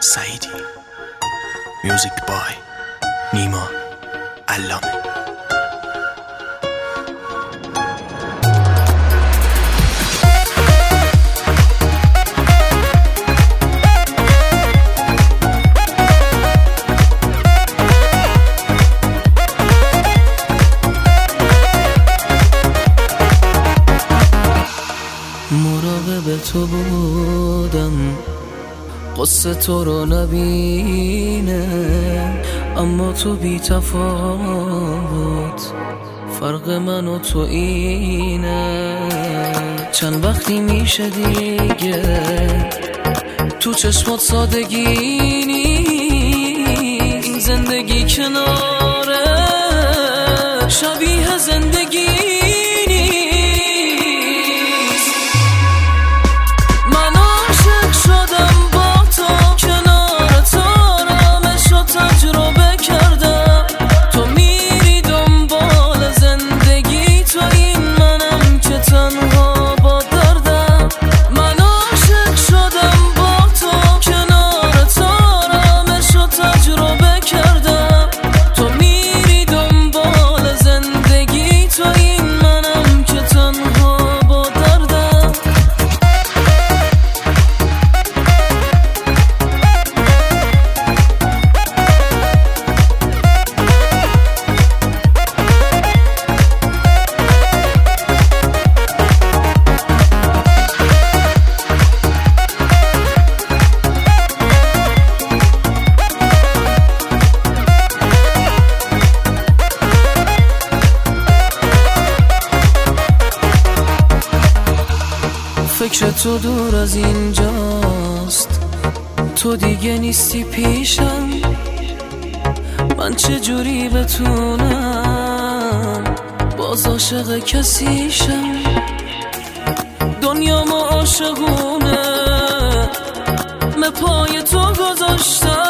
سعیدی. میوزیک بای نیما علامه. مراقب تو بودم. قصه تو رو نبینه اما تو بی تفاوت. فرق من و تو اینه. چند وقتی میشه دیگه؟ تو چشمات سادگی نیست. زندگی کناره. شبیه زندگی فکر تو دور از اینجاست. تو دیگه نیستی پیشم. من چه جوری بتونم؟ باز عاشق کسیشم. دنیا ما عاشقونه. پای تو گذاشتم.